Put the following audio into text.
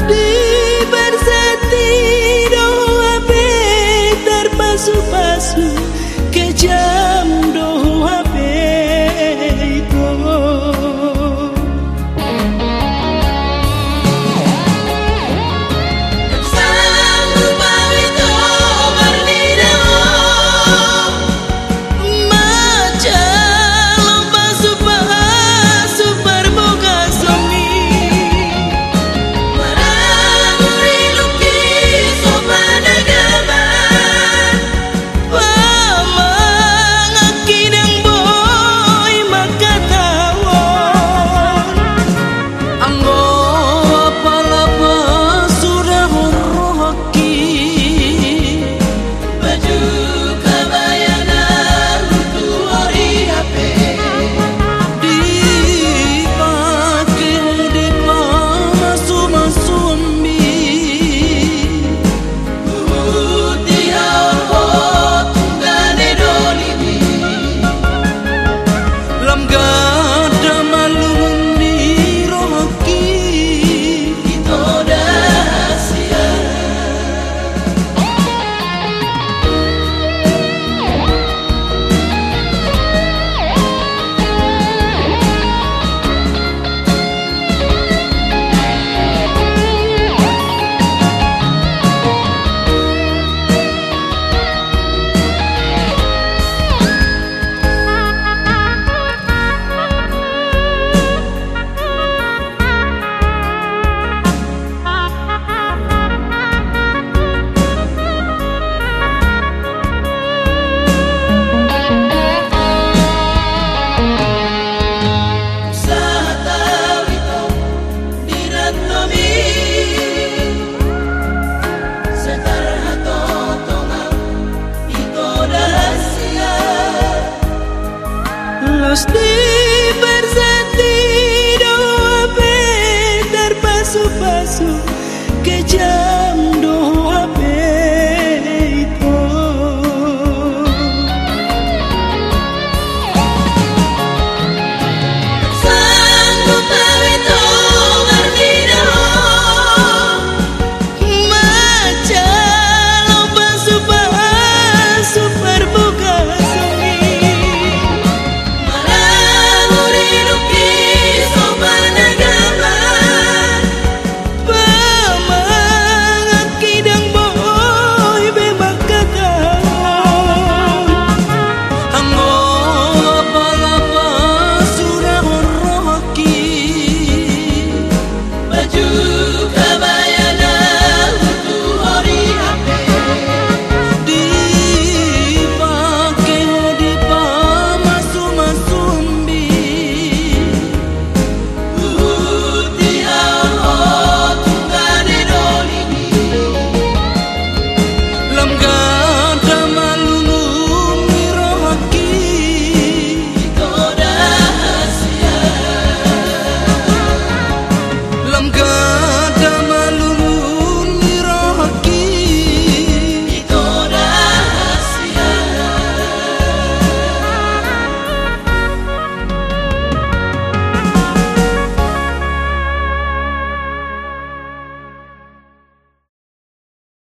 Diversetiros a petar paso a paso. que just I'm.